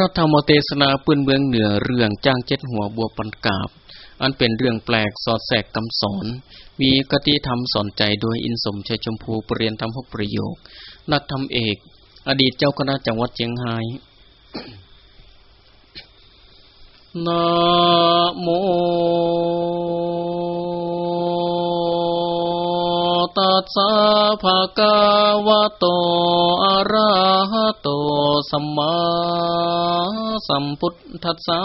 ระธรรมเทศนาปืนเมืองเหนือเรื่องจ้างเจ็ดหัวบัวปันกาบ อันเป็นเรื่องแปลกสอดแสกคำสอน มีกติธรรมสอนใจโดยอินสมชัยชมพูปรเรียนธรรมหกประโยค นักธรรมเอก อดีตเจ้าคณะจังหวัดเชียงรายนะโม สสะภะคะวะโตอะระหะโตสัมมาสัมพุทธัสสะ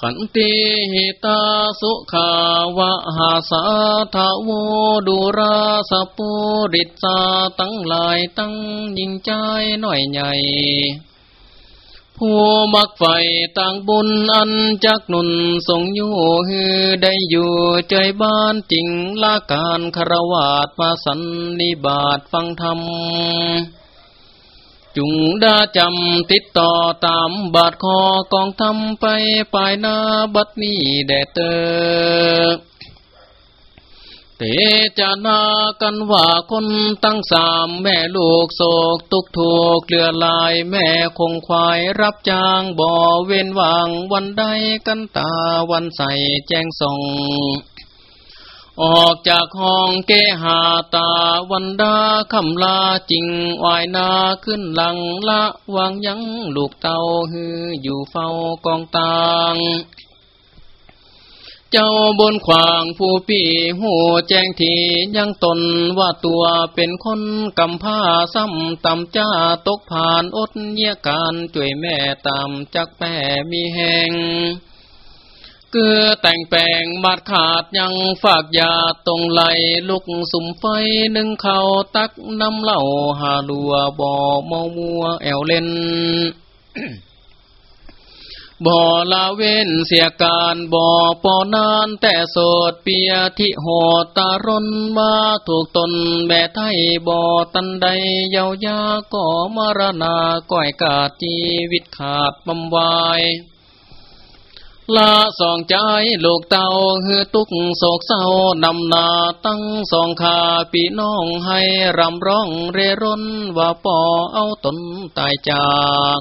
ขันติหิตาสุขาวะหาสาทาวดุราสปุริตาตั้งหลายตั้งยิ่งใจหน่อยใหญ่ ผู้มักไฟต่างบุญอันจักนุนทรงอยู่ฮือได้อยู่ใจบ้านจริงลาการคารวาดมาสันนิบาตฟังธรรมจุงดาจำติดต่อตามบาทคอกองทำไปปลายนาบัดนี้แดดเตอ เตจานากันว่าคนตั้งสามแม่ลูกโศกตุกถูกเลือลายแม่คงควายรับจ้างบ่อเว้นวางวันใดกันตาวันใสแจ้งส่องออกจากห้องเกหาตาวันดาคำลาจริงวายนาขึ้นหลังละวางยังลูกเตาฮืออยู่เฝ้ากองตาง เจ้าบนขวางผู้ปีหูแจ้งทียังตนว่าตัวเป็นคนกำผ้าซ้ำตำจ้าตกผ่านอดเยี่ยการจ่วยแม่ตามจักแม่มีแหงเกือแต่งแปลงบาดขาดยังฝากยาตรงไหลลุกสุ่มไฟหนึ่งเขาตักน้ำเหล่าหาลัวบ่อมอมัวแอวเล่น บ่อลาเว้นเสียการบ่อปอนานแต่โสดเปียทิโหตารนมาถูกตนแม่ไทยบ่อตันใดเยาวยาก่อมรณาก้อยกาดชีวิตขาดบำวายลาสองใจลูกเต่าฮือตุกโศกเศร้านำนาตั้งสองขาปีน้องให้รำร้องเรร่นว่าป่อเอาตนตายจาก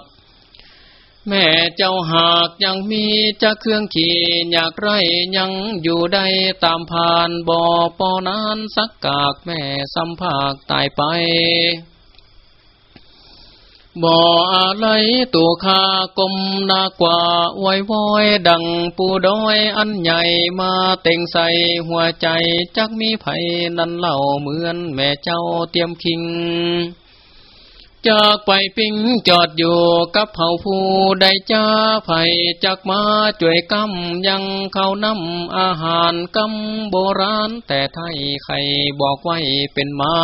แม่เจ้าหากยังมีจะเครื่องขี่อยากไรยังอยู่ได้ตามผ่านบ่อปอนานสักกากแม่สัมภาคตายไปบ่ออะไรตัวคากลมนากว่าไว้วอยดังปูดอยอันใหญ่มาเต่งใส่หัวใจจักมีไผนั่นเล่าเหมือนแม่เจ้าเตรียมคิง จากไปปิ้งจอดอยู่กับเผาผู้ใดจ้าไผ่จากมาจ่วยกำยังเขานำอาหารกำโบราณ แต่ไทยใครบอกไว้เป็นไม้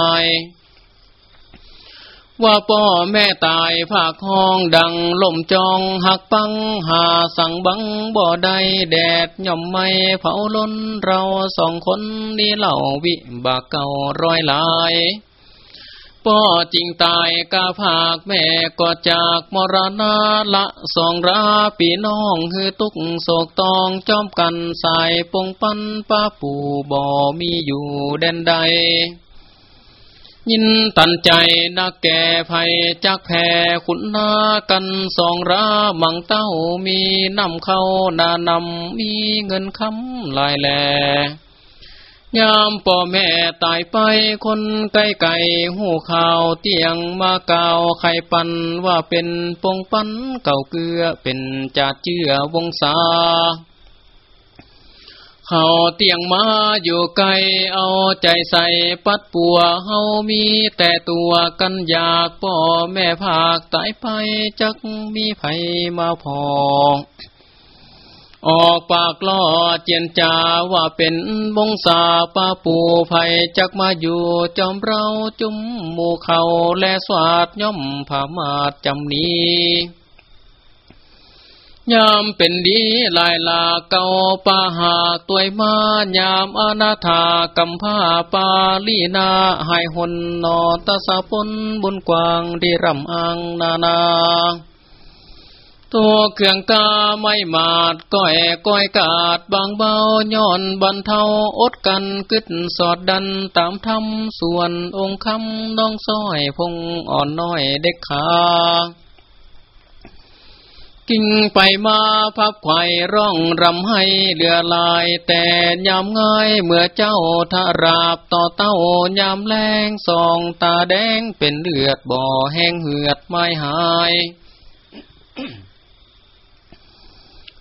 ว่าพ่อแม่ตายภาคห้องดังล่มจองหักปังหาสั่งบังบ่อใดแดดย่อมไม่เผาล้นเราสองคนนี่เล่าวิบากเก่าร้อยลาย พ่อจริงตายกาภาคแม่ก็จากมรณาละสองราปีน้องฮือตุกโศกตองจอมกันสายปงปันป้าปู่บ่มีอยู่แดนใด ยินตันใจนักแก่ภัยจักแผ่ขุนนากันสองรามังเต้ามีนำเข้านานำมีเงินคำลายแหล ยามพ่อแม่ตายไปคนไก่ไก่หูข่าวเตียงมาเก่าไข่ปันว่าเป็นปงปันเก่าเกลือเป็นจาดเจือวงศาเขาเตียงมาอยู่ไกลเอาใจใส่ปัดปัวเฮามีแต่ตัวกันอยากพ่อแม่ภาคตายไปจักมีไผมาพอ ออกปากล้อเจียนจาว่าเป็นบงสาป้าปูไผ่จักมาอยู่จอมเราจุมหมู่เขาและสวาดย่อมผามาดจำนี้ยามเป็นดีลายลาเก่าปาหาตัวมายามอนาถากำผ้าปาลีนาหายหนนอตสะพนบุญกวางดีรำอังนานา ตัวเครื่องกาไม่มาดก้อยก้อยกาดบางเบาย้อนบันเทาอดกันกึดสอดดันตามทำส่วนองค์คำน้องซ้อยพงอ่อนน้อยเด็กขากิ่งไปมาพับไข่ร่องรำให้เลือลายแต่ยามง่ายเมื่อเจ้าทาราบต่อเต้ายามแรงสองตาแดงเป็นเลือดบ่อแห้งเหือดไม่หาย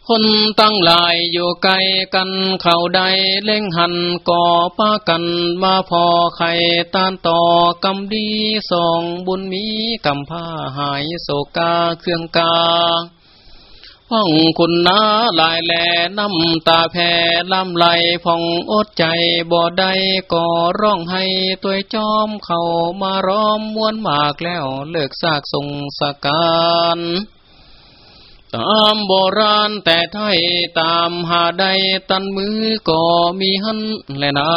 คนตั้งหลายอยู่ไกลกันเข่าใดเล่งหันก่อป้ากันมาพอไข่ตานต่อกำดีสองบุญมีกำผ้าหายโศกาเครื่องกาพ่องคุณนาลายแหล่น้ำตาแผ่ลำไหลพ่องอดใจบ่ได้ก่อร้องให้ตัวจอมเข้ามาร้อมมวนมากแล้วเลิกซากทรงสการ ตามโบราณแต่ไทยตามหาใดตันมือก็มีหันแลนา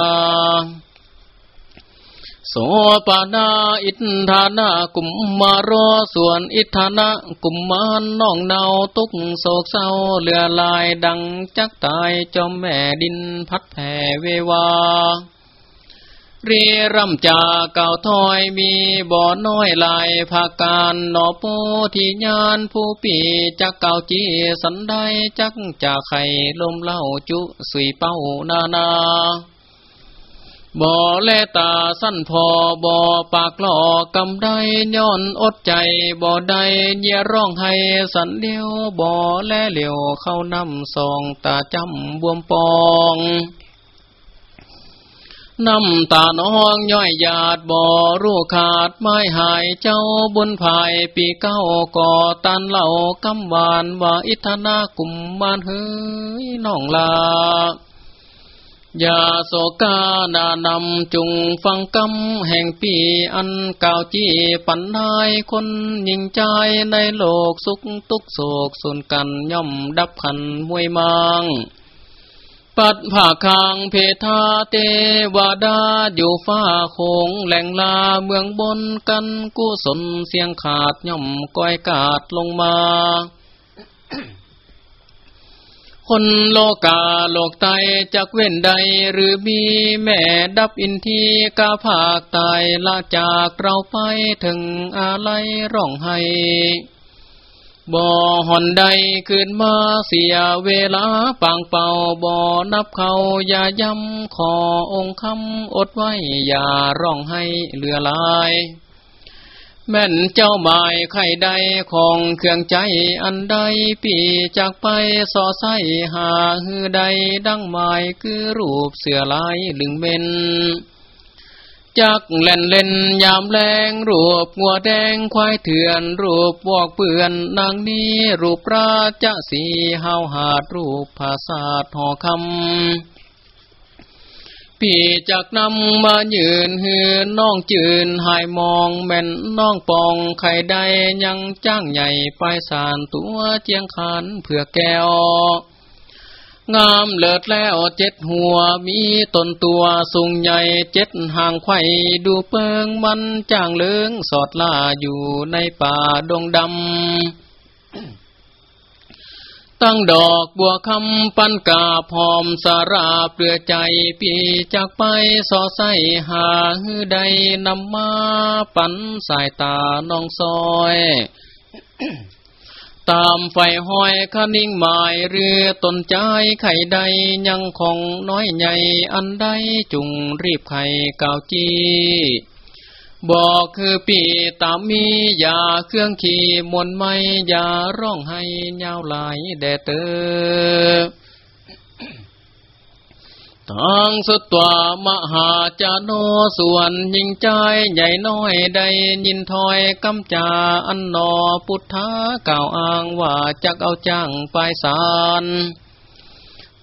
โสปานาอิทธานากุมมารอส่วนอิทธานะกุมมานน้องเนาตุกโศกเศร้าเลือลายดังจักตายจอมแม่ดินพัดแผ่เววา รีรำจากเก่าถอยมีบ่อน้อยลายภาการหนอโปที่ญานผู้ปีจักเก่าจีสันได้จักจากไข่ลมเล่าจุสุยเป้านานาบ่อแลตาสั้นพอบ่อปากหลอกำได้ย้อนอดใจบ่อใดเยี่ยร้องให้สันเดียวบ่อแลเหลียวเข้านำซองตาจำบวมปอง น้ำตาน้องย่อยหยาดบ่อรู้ขาดไม่หายเจ้าบุญภายปีเก้าก่อตันเหล่ากำวานว่าอิทนากุมมานเฮ้ยน้องลาอย่าโศกาดานำจุงฟังกำแห่งปีอันเก่าจี้ปันนายคนยิงใจในโลกสุขทุกโศกส่วนกันย่อมดับขันมวยมัง ปัดผ่าคางเพทาเตวาดาอยู่ฟ้าโคงแหล่งลาเมืองบนกันกุศลเสียงขาดย่อมก้อยกาดลงมาคนโลกาโลกไตจักเว้นใดหรือมีแม่ดับอินทีกาภาคตายละจากเราไปถึงอะไรร้องไห้ บ่หอนใดขึ้นมาเสียเวลาปางเป่าบ่อนับเขาอย่าย้ำขอองค์คำอดไว้ อย่าร้องให้เลือลาย แม่นเจ้าหมายไข่ใดของเครื่องใจอันใดปีจากไปสอไสหาฮือใดดังหมายคือรูปเสือลายลึงเบน จักเล่นเล่นยามแรงรูปงัวแดงควายเถื่อน รูปวอกเปื่อนนางนี้ รูปราชสีเฮาหาด รูปภาษาทอคำพี่จักนำมายืนหือน้องจืนหายมองแม่นน้องปองไข่ใดยังจ้างใหญ่ไปสารตัวเจียงคันเพื่อแก้ว งามเลิศแล้วเจ็ดหัวมีตนตัวสูงใหญ่เจ็ดห่างไข่ดูเปิงมันจ้างเลืองสอดล่าอยู่ในป่าดงดำ ตั้งดอกบัวคำปันกาพร้อมสาราเปลือใจปีจากไปสอใสหาฮือใดนำมาปันสายตาน้องซอย ตามไฟห้อยคนิ่งหมายเรือตนใจไข่ใดยังของน้อยใหญ่อันใดจุงรีบไข่เก่าจีบอกคือปีตามมียาเครื่องขี่มวนไม่ยาร้องให้ยาวไหลแดเตอ ทางสุดตัวมหาจาโนส่วนยิงใจใหญ่น้อยได้ยินถอยกำจาอันนอพุทธาก่าวอ้างว่าจักเอาจ้างไปสาร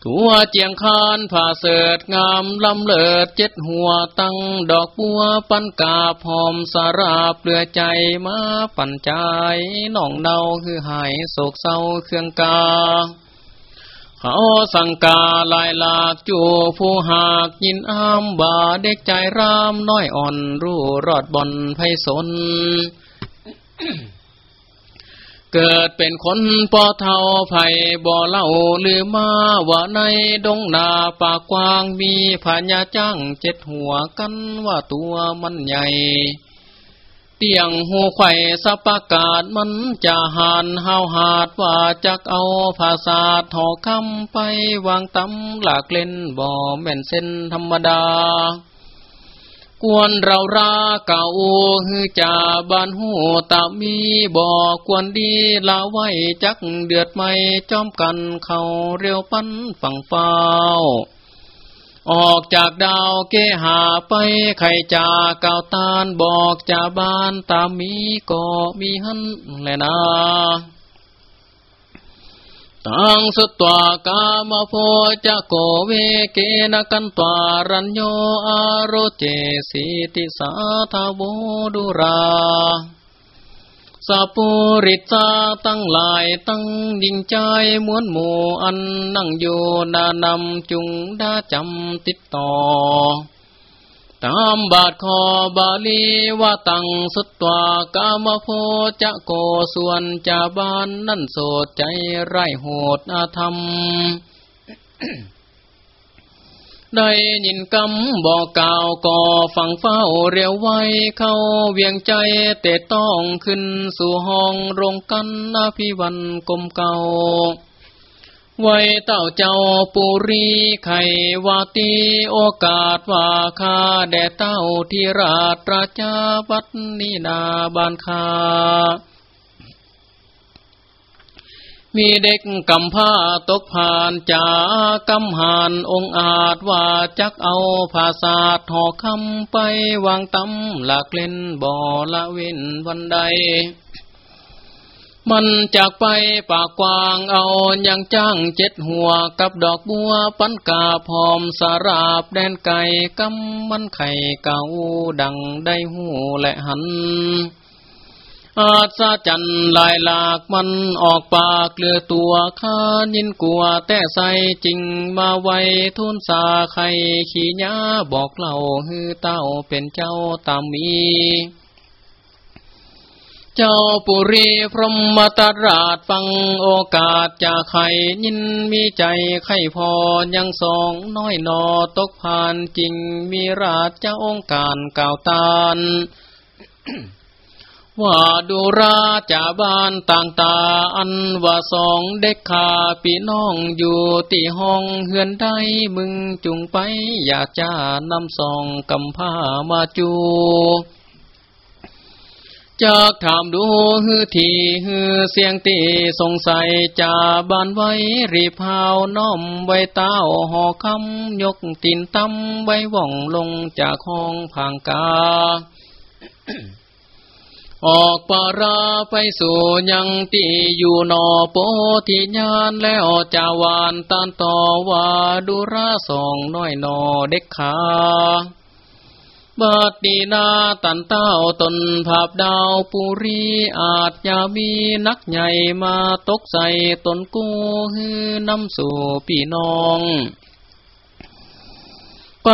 ถัวเจียงคานผ่าเสดงามลำเลิดเจ็ดหัวตั้งดอกบัวปันกาพอมสาราเปลือใจมาปั่นใจน้องเนาคือหายโศกเศร้าเครื่องกา เขาสังกาลายหลากจูผู้หากยินอ้ามบาเด็กใจรามน้อยอ่อนรู้รอดบอนไพสนเกิดเป็นคนปอเท่าไผ่บ่อเล่าลือมาว่าในดงนาปากกว้างมีพญาจ้างเจ็ดหัวกันว่าตัวมันใหญ่ เตียงหูไข่สปากาศมันจะหานหาวหาดว่าจักเอาภาษาทอคำไปวางตำหลากเล่นบ่แม่นเส้นธรรมดากวนเราราเก่าฮือจ่าบ้านหูตามีบอกกวนดีลาไว้จักเดือดไม่จอมกันเขาเรียวปั้นฝั่งเฝ้า ออกจากดาวเกหาไปไข่จ่าเก่าตานบอกจ่าบานตามีก็มีหันแลนะตังสตวากามโพจะโกเวเกนกันตวารัญโยอารเจสิติสาทาโวดุรา สัปุริตาตั้งหลายตั้งยิ่งใจมวนหมู่อันนั่งอยู่นานำจุงดาจำติดต่อ ตามบาทคอบาลีว่าตังสุตวากามโพจะโกส่วนจาบานนั่นโสดใจไรโหดอาธรรม ได้ยินกำบอกกล่าวก่อฟังเฝ้าเรียวไว้เข้าเวียงใจเตะต้องขึ้นสู่ห้องโรงกันอภิวันกลมเก่าไว้เต้าเจ้าปุรีไขวาตีโอกาสว่าคาแด่เต้าที่ราชราชาวัดนีนาบานคา มีเด็กกำผ้าตกผ่านจากำหานองอาจว่าจักเอาภาษาทอคำไปวางตำหลักเล่นบ่อละเว้นวันใด มันจากไปปากกวางเอายังจ้างเจ็ดหัวกับดอกบัวปันกาพร้อมสาราบแดนไก่กำมันไข่เก่าดังได้หูและหัน อาจาจันลายหลากมันออกปากเลือตัวข้ายินกลัวแต่ใสจริงมาไวทุนสาไข่ขี้ยาบอกเล่าฮือเต้าเป็นเจ้าตามมีเจ้าปุรีพรหมตราชฟังโอกาสจากไข่ยินมีใจไข่พอยังสองน้อยนอตกผ่านจริงมีราชเจ้าองค์การกล่าวตาน ว่าดูราจาบ้านต่างตาอันว่าสองเด็กขาปีน้องอยู่ตีห้องเฮือนได้มึงจุงไป อยากจะนำสองกำผ้ามาจูจากถามดูฮือทีฮือเสียงตีสงสัยจาบานไว้ รีพาวน้อมไว้เต้าหอคำยกตินตำไว้ว่องลงจากห้องผางกา ออกปาราไปสู่ยังตีอยู่นอโปธิญาณแล้วจาวานตานต่อว่าดุราสองน้อยนอเด็กขาบัดดีนาตันเต้าตนภาพดาวปุรีอาจจะมีนักใหญ่มาตกใส่ตนกูฮือน้ำสู่พี่น้อง ไป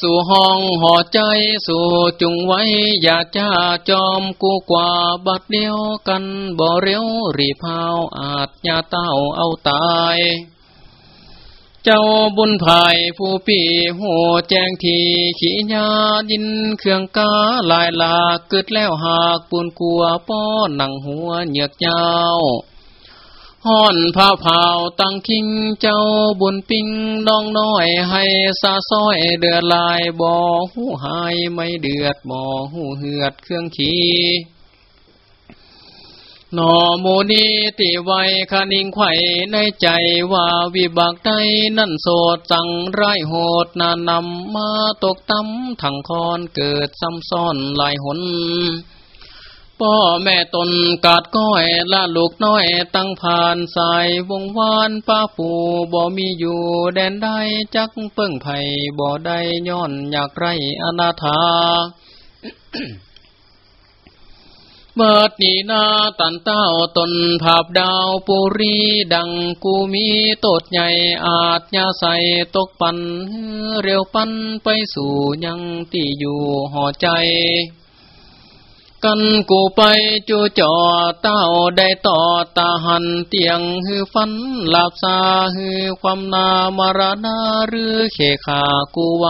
สู่ห้องห่อใจสู่จุงไว้ อย่าจ้าจอมกูกว่าบัดเดียวกันบ่เร็วรีพาวอาจยาเต้าเอาตาย เจ้าบุญภายผู้ปีหัวแจ้งทีขี้ญาดินเครื่องกาลายลากเกิดแล้วหากปูนกลัวป้อนหนังหัวเหยือกเจ้า ห่อนผ้าเผาตั้งคิงเจ้าบุญปิงน้องน้อยให้ซาซ้อยเดือดลายบ่อหูหายไม่เดือดบ่อหูเหือดเครื่องขีนอโมนีติไวคนิงไข่ในใจว่าวิบักใดนั่นโสดสังไรโหดนานำมาตกตำถังคอนเกิดซ้ำซ้อนหลายหน พ่อแม่ตนกาดก้อยละลูกน้อยตั้งผ่านสายวงวานป้าผูบ่มีอยู่แดนใดจักเปิ้งไผ่บ่ได้ย้อนอยากไรอนาถาเบัดนีนาตันเต้าตนภาพดาวปุรีดังกูมีโตดใหญ่อาจยาใสตกปัน เร็วปันไปสู่ยังที่อยู่ห่อใจ กันกูไปจูจ่อเต้าได้ต่อตาหันเตียงฮือฟันหลับซาฮือความนามารณาหรือเขขากูไว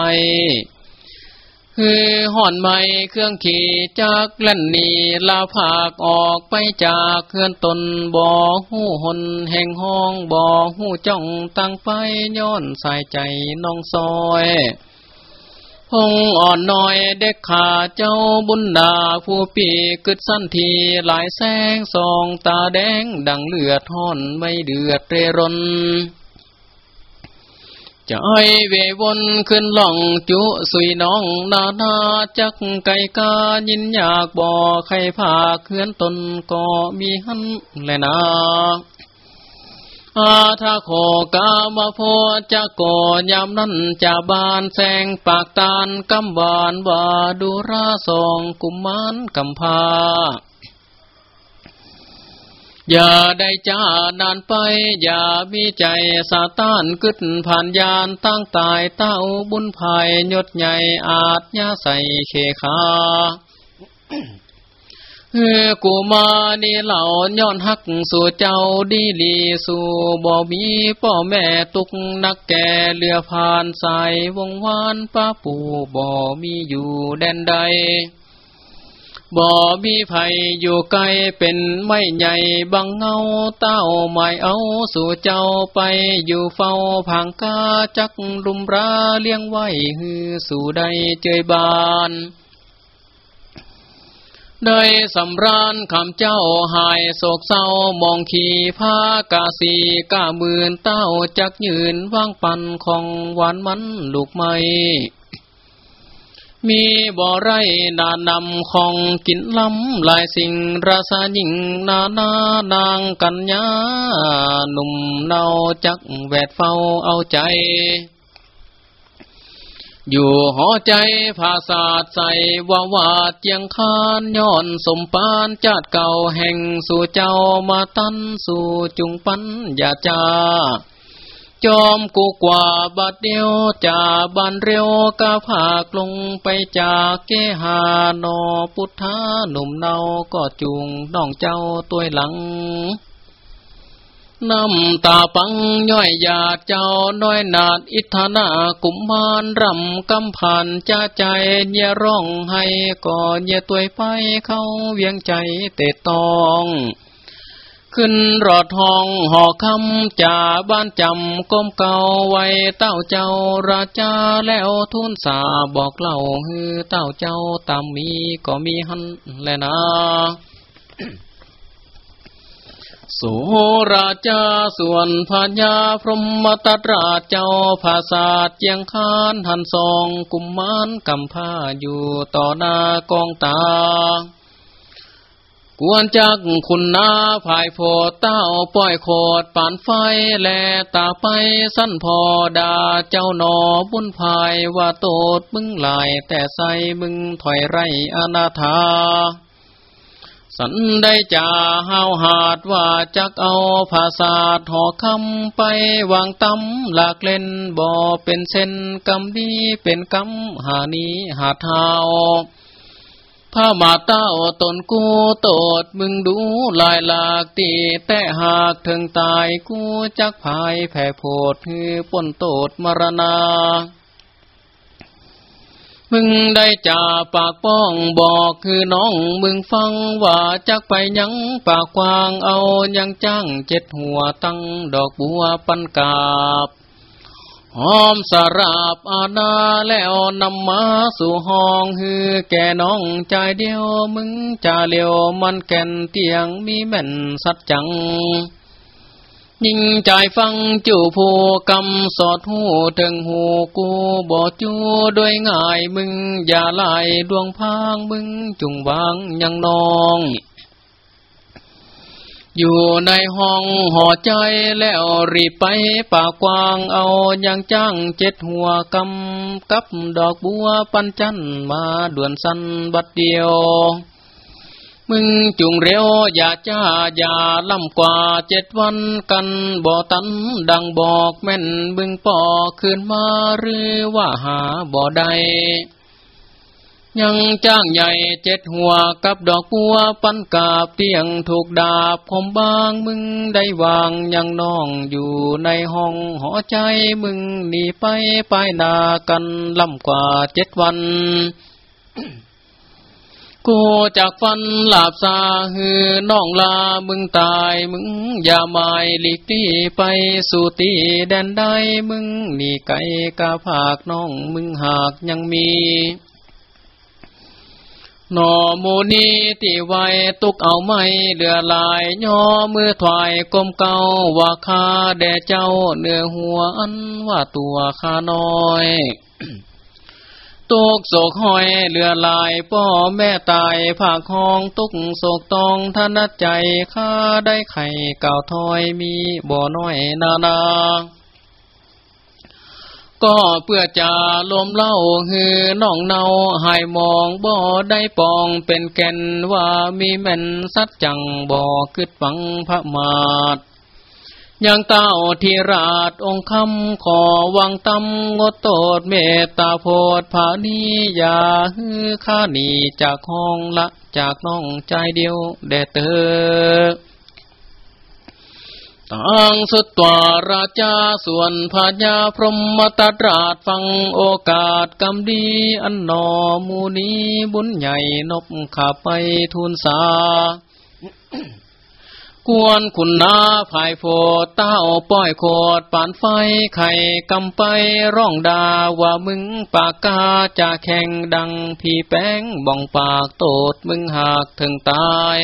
คือห่อนไม้เครื่องขี่จากเล่นนีลาผากออกไปจากเคลื่อนตนบ่อหูหนแห่งห้องบ่อหูจ้องตั้งไปย้อนสายใจน้องซอย พงอ่อนน้อยเด็กขาเจ้าบุญดาผู้ปีกึดสั้นทีหลายแสงสองตาแดงดังเลือดห่อนไม่เดือดเรรนจะไอเววนขึ้นหล่องจุสุยน้องนานาจักไก่กายินอยากบ่อใครผาเคลื่อนตนก็มีหันแลนา อาทาโคกามาโพจะก่อยามนั้นจะบานแสงปากตานกำบานว่าดูราสองกุมมานกำพาอย่าได้จ้านานไป อย่ามีใจสาตานกึดผ่านยานตั้งตายเต้าบุญภายยศใหญ่อาจยาใส่เคขา เฮ้กูมานี่เหล่าย้อนหักสู่เจ้าดีลีสู่บ่มีพ่อแม่ตุกนักแก่เลือผ่านสายวงวานป้าปู่บ่มีอยู่แดนใดบ่มีไผอยู่ไกลเป็นไม่ใหญ่บังเงาเต้าไม่เอาสู่เจ้าไปอยู่เฝ้าผังกาจักลุมราเลี้ยงไว้ฮือสู่ใดเจยบาน ได้สำรานคำเจ้าหายโศกเศร้ามองขี่ผ้ากาสีก้ามืนเต้าจักยืนว่างปันของหวานมันลูกไม้มีบ่อไรนานำของกินล้ำลายสิ่งราษายิ่งนานานางกัญญาหนุ่มเนาจักแวดเฝ้าเอาใจ อยู่หอใจภาษาใส่ว่าวาดเจียงคานย้อนสมปานจาดเก่าแห่งสู่เจ้ามาตันสู่จุงปันยาจาจอมกูกว่าบาดเดียวจ่าบันเร็วกาผากลงไปจากเกหานอพุทธาหนุ่มเนาก็จุงน้องเจ้าตัวหลัง น้ำตาปังย่อยหยาดเจ้าน้อยนาดอิทนากุมมานรำกำผ่านจ้าใจเยร้องให้ก่อเยตัวไปเข้าเวียงใจเตะตองขึ้นรอดห้องหอคำจ่าบ้านจำก้มเก่าไว้เต้าเจ้าราชาแล้วทุนสาบอกเล่าฮือเต้าเจ้าตามมีก็มีหันแลนะ สุราชาส่วนพญาพรหมตตราชเจ้าภาษาเจียงคานหันสองกุมมานกำพาอยู่ต่อหน้ากองตากวนจักคุณนาภายโพเต้าป้อยโคดปานไฟแลตาไปสั้นพอดาเจ้าหนอบุญภายว่าโตดมึงลายแต่ใส่มึงถอยไรอนาถา สันได้จ่าหาวหาดว่าจักเอาภาษาหอคำไปวางตำหลากเล่นบ่อเป็นเส้นกำบีเป็นกำหานีหาเท้าพามาเต้าตนกูโตดมึงดูลายหลากตีแต่หากถึงตายกูจักภายแผ่โพดฮือป่นโตดมรณา มึงได้จ่าปากป้องบอกคือน้องมึงฟังว่าจักไปยังปากกวางเอายังจ้างเจ็ดหัวตั้งดอกบัวปันกาบหอมสาราบอาณาแล้วนำมาสู่ห้องฮือแก่น้องใจเดียวมึงจ่าเลียวมันแก่นเตียงมีแม่นสัดจัง ยิ่งใจฟังจู่ผู้กำสอดหูถึงหูกูบ่จูด้วยง่ายมึง อย่าไล่ดวงพางมึงจุงวางยังนอง อยู่ในห้องหอใจแล้วรีบไปป่ากวางเอายังจ้างเจ็ดหัวกำกับดอกบัวปันจันมาด่วนสันบัดเดียว มึงจุงเร็วอย่าจ้าอย่าล่ำกว่าเจ็ดวันกันบ่ตันดังบอกแม่นบึงปอคืนมาหรือว่าหาบ่ได้ยังจ้างใหญ่เจ็ดหัวกับดอกบัวปันกาบเตียงถูกดาบคมบางมึงได้วางยังน้องอยู่ในห้องหอใจมึงหนีไปไปนากันลำกว่าเจ็ดวัน กูจากฟันหลาบซาฮือน้องลามึงตายมึง อย่าหมายหลีกที่ไปสู่ตีแดนได้มึง นี่ไกลกาผากน้องมึงหากยังมีนอมูนีตีไว้ตุกเอาไม่เดือลายย่อมือถวายกลมเก่าว่าคาแด่เจ้าเนื้อหัวอันว่าตัวคาน้อย ตุกโศกหอยเลือลายพ่อแม่ตายผากห้องตุกโศกตองทนัดใจข้าได้ไข่เก่าถอยมีบ่อน้อยนานาก็เพื่อจะลมเล่าฮือน้องเนาหายมองบ่ได้ปองเป็นแก่นว่ามีแม่นสัดจังบ่คืดฝังพระมาด ยังเต้าทีราชองค์คำขอวังตำงดโตดเมตตาโพดผานียาฮือข้าหนีจากห้องละจากน้องใจเดียวเดเตอตังสุดตัวราชาส่วนพญาพรหมตราชฟังโอกาสกำดีอันนอมูนีบุญใหญ่นบขับไปทูลสา กวนคุณนาภายโพดเต้าป้อยโคดปานไฟไข่กำไปร้องดาว่ามึงปากกาจะแข่งดังพี่แป้งบ่องปากโตดมึงหากถึงตาย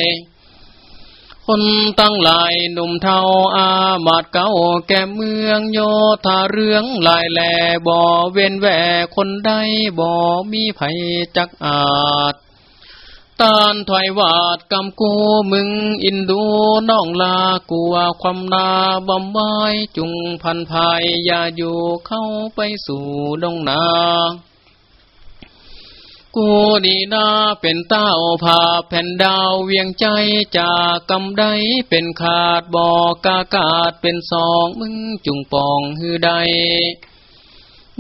คนตั้งหลายหนุ่มเทาอามาดเก้าแก่เมืองโยธาเรื่องลายแหล่บ่เว้นแหวคนใดบ่มีไผจักอาจ ตานถอยวาดกำกูมึงอินดูน้องลากัวความนาบำไว้จุงพันภายอย่าอยู่เข้าไปสู่ดงนากูดีนาเป็นเต้าผาแผ่นดาวเวียงใจจากกำไดเป็นขาดบอกกากาดเป็นสองมึงจุงปองฮือใด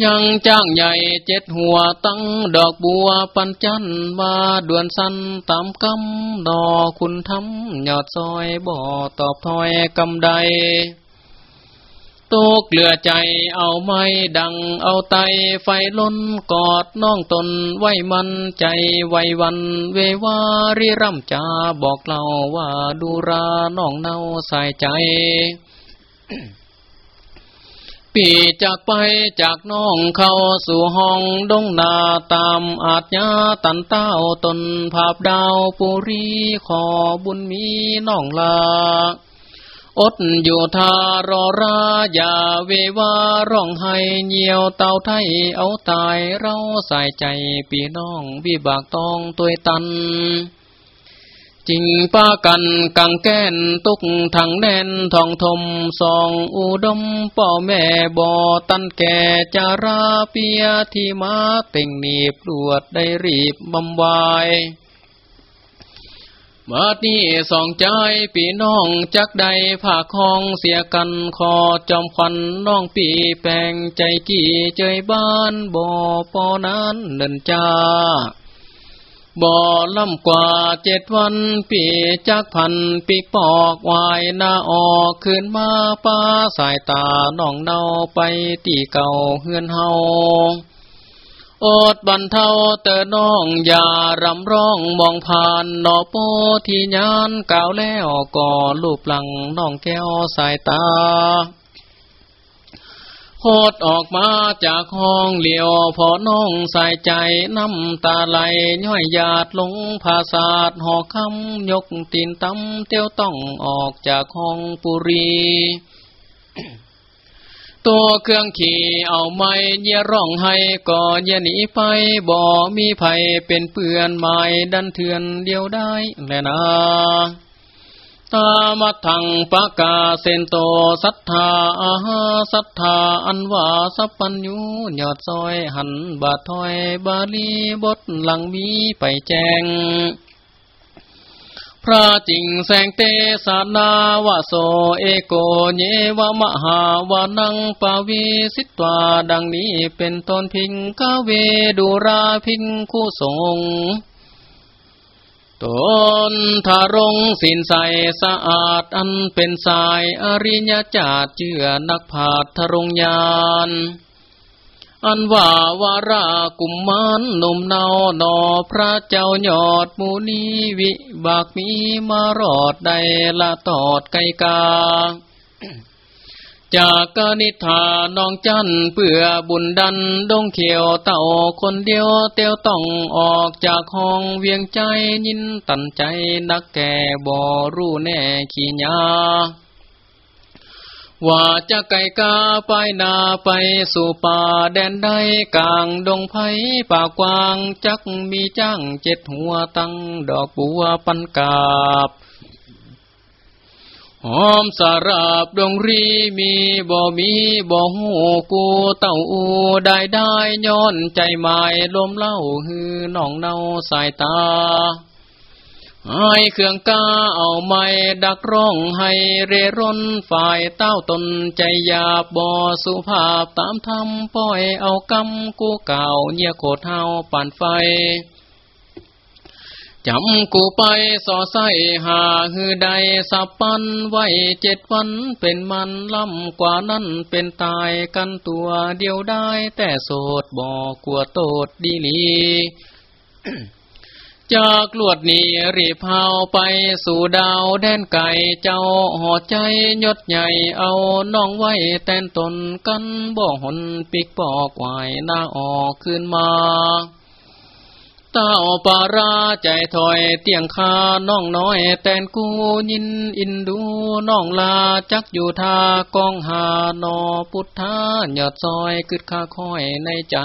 ยังจ้างใหญ่เจ็ดหัวตั้งดอกบัวปันจันมาด่วนสันตามกำดอคุณทำยอดซอยบ่อตอบถอยกำไดตกเหลือใจเอาไม้ดังเอาไตไฟล้นกอดน้องตนไว้มันใจไว้วันเววาริร่ำจาบอกเล่าว่าดูราน้องเนาใส่ใจ ปีจากไปจากน้องเข้าสู่ห้องดงนาตามอาจญาตันเต้าตนภาพดาวปุรีขอบุญมีน้องลา อดอยู่ทารอราอย่าเววาร้องไห้เหี่ยวเต่าไทยเอาตายเราใส่ใจปีน้องวิบากต้องตัวตัน จิงป้ากันกังแก้นตุกถังแน่นทองทมสองอุดมป่อแม่บ่อตันแก่จาราเปียที่มาเต่งหนีบรวดได้รีบบำวายบัดนี้สองใจปีน้องจักใดผ่าคองเสียกันคอจอมควันน้องปีแปลงใจกี่เจยบ้านบ่อปอนั้นเดินจ้า บ่อล่ำกว่าเจ็ดวันปีจักพันปีปอกวายหน้าออกขึ้นมาป้าสายตาน้องเนาไปตีเก่าเฮือนเฮาอดบันเทาเตอน้องอย่ารำร้องมองผ่านนอโปที่ยานก่าวแล้วก่อลูปหลังน้องแก้วสายตา โคดออกมาจากห้องเหลียวพอน้องใส่ใจน้ำตาไหลย่อยหยาดลงภาษาดหอกคำยกตีนตำเตียวต้องออกจากห้องปุรีตัวเครื่องขี่เอาไม้เยี่ยร้องให้ก่อเยี่ยหนีไปบ่มีไผเป็นเปื่อนไม้ดันเถื่อนเดียวได้แลนะ ตามัทังปะกาเซนโตสัทธาอาหาสัทธาอันว่าสัพปัญญูยอดซอยหันบาทอยบาลีบทหลังมีไปแจงพระจิงแสงเตสานาวะโสเอโกเยวะมหาวานังปาวีสิตวาดังนี้เป็นตนพิงกเวดูราพิงคู่สง ตนทารงสินใสสะอาดอันเป็นสายอริยจาตเจือนักผาทรงยาน อันว่าวารากุมมานนมเนาหนอพระเจ้ายอดมูนีวิบากมีมารอดได้ละตอดไกกา จากกนิธานองจันเปื่อบุญดันดงเขียวเต่าคนเดียวเตียวต้องออกจากห้องเวียงใจยินตันใจนักแก่บ่รู้แน่ขี้ยาว่าจะไก่กาไปนาไปสู่ป่าแดนใดกลางดงไผ่ป่ากวางจักมีจ้างเจ็ดหัวตั้งดอกบัวปันกาบ หอมสาราบดงรีมีบ่มีบ่หูกูเต้าอูได้ได้ย้อนใจหมายลมเล่าฮือน้องเนาสายตาให้เครื่องกาเอาไม้ดักร้องให้เรร่นฝ่ายเต้าตนใจหยาบบ่สุภาพตามธรรมป้อยเอากำกูเก่าเนียโคดเฮาปั่นไฟ จำกูไปสอใสหาฮือใดสับปันไว้เจ็ดวันเป็นมันล่ำกว่านั้นเป็นตายกันตัวเดียวได้ แต่โสดบอกกลัวโตดดีลีจากลวดนี้รีพาวไปสู่ดาวแดนไก่เจ้าหอใจยศใหญ่เอาน้องไว้แตนตนกันบ่หนปิกปอกวายหน้าออกขึ้นมา เต้าปาราใจถอยเตียงคาน้องน้อย แตนกูยินอินดูน้องลาจักอยู่ทากองหานอพุทธาหยอดซอยกึดข้าคอยในใจ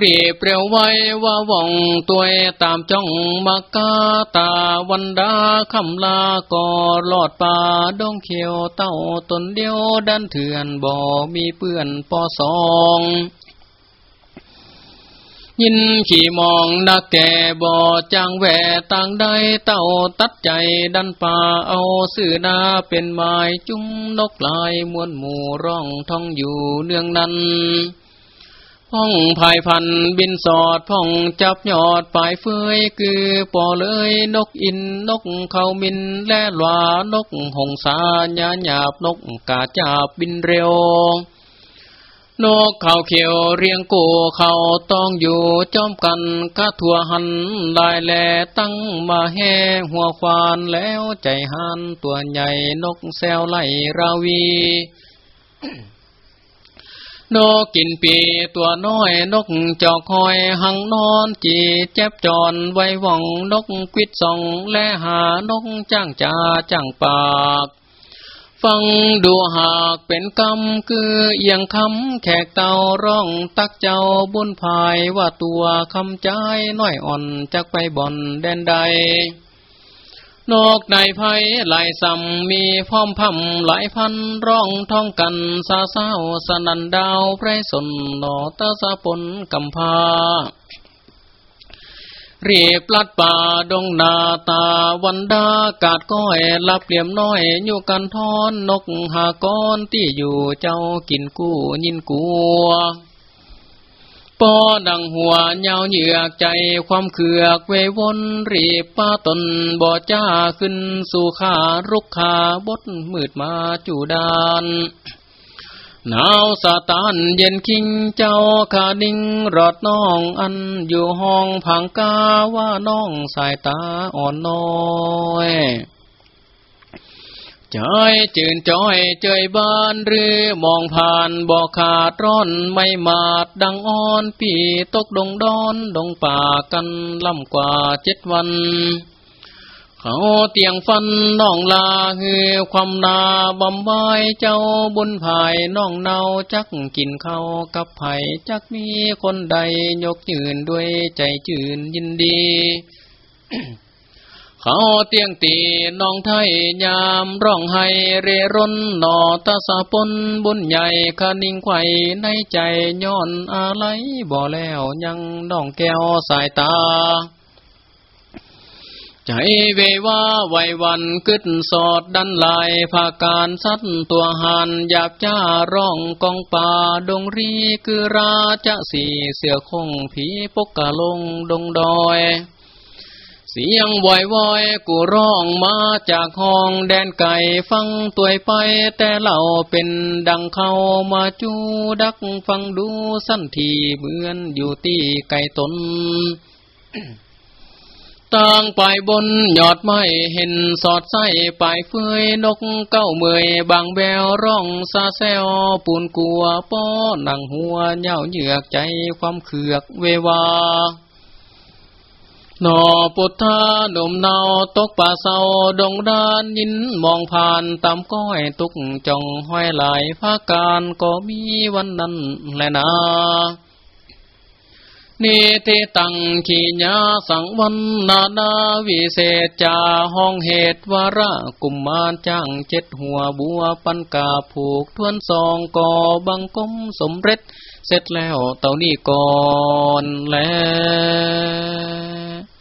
รีบเปรียวไว้ว่าว่องตัวตามจ้องมากาตาวันดาคำลาก่อลอดป่าดงเขียวเต้าตนเดียวดันเถื่อนบ่มีเปื่อนปอสอง ยินขี่มองนักแก่บ่อจางแหวต่างใดเต้าตัดใจดันป่าเอาสื่อนาเป็นไม้จุ้มนกลายมวนหมู่ร้องท่องอยู่เนืองนั้นพ่องภายพันบินสอดพ่องจับยอดปลายเฟยคือปอเลยนกอินนกเขามินและหลานกหงสาญาหยาบนกกาจับบินเร็ว นกเขาเขียวเรียงกูเขาต้องอยู่จอมกันกะทั่วหันลายแลตั้งมาแห่หัวควานแล้วใจหันตัวใหญ่นกแซวไล่ราวีนกกินปีตัวน้อยนกจอกคอยหังนอนจีเจ็บจอนไว้ว่องนกกิดส่องและหานกจ้างจ่าจ้างปาก ฟังดูหากเป็นกรรมคือเอียงคำแขกเต่าร้องตักเจ้าบุญภายว่าตัวคำใจน้อยอ่อนจักไปบ่อนแดนใด นอกในภัยหลายสัมมีพร้อมพัมหลายพันร้องท่องกันซาเศร้าสนันดาวไพรสนนอตาสะปนกำพา รียบลัดป่าดงนาตาวันดากาดก้อยลับเหลี่ยมน้อยอยู่กันทอนนกหากอนที่อยู่เจ้ากินกู้ยินกัวปอดังหัวเยาเหยือกใจความเขือกเววนรีบป้าตนบ่อจ้าขึ้นสู่ขารุกขาบดมืดมาจูดาน หนาวสาตานเย็นคิงเจ้าขาดิ่งรอดน้องอันอยู่ห้องผังกาว่าน้องสายตาอ่อนน้อยจอยจืนจอยเจยบ้านหรือมองผ่านบ่อขาดร้อนไม่มาดดังอ่อนปีตกดงดอนดงป่ากันล่ำกว่าเจ็ดวัน เขาเตียงฟันน้องลาฮือความนาบำบายเจ้าบุญภายน้องเนาจักกินเข้ากับไผ่จักมีคนใดยกยืนด้วยใจจืนยินดี เขาเตียงตีน้องไทยยามร้องไห้เรร่นหนอตาสะปนบุญใหญ่คนิ่งไข่ในใจย้อนอะไรบ่แล้วยังน้องแก้วสายตา ใจเวว่าไววันกึดสอดดันลายภาการสัตตัวหันหยาบจ้าร้องกองป่าดงรีคือราจะสีเสือคงผีปกกะลงดงดอยเสียงวอยวอยกูร้องมาจากห้องแดนไก่ฟังตัวไปแต่เล่าเป็นดังเข้ามาจูดักฟังดูสั้นทีเหมือนอยู่ที่ไก่ตน ต่างไปบนยอดไม้เห็นสอดไส้ไปเฟยนกเก้าเมยบางแววร้องซาแซวปูนกัวป้อหนังหัวเหย้าเหยือกใจความเขือกเววานอปุถาดมเนาตกป่าเศร้าดงดานยินมองผ่านตามก้อยตุกจ่องห้อยไหลภาการก็มีวันนั้นแหละนา นิเทตังขีญาสังวันนานาวิเศษจาห้องเหตุวาระกุมมารจ้างเจ็ดหัวบัวปันกาผูกทวนสองก่อบังกมสมเร็จ เสร็จแล้วเต่านี่ก่อนแล้ว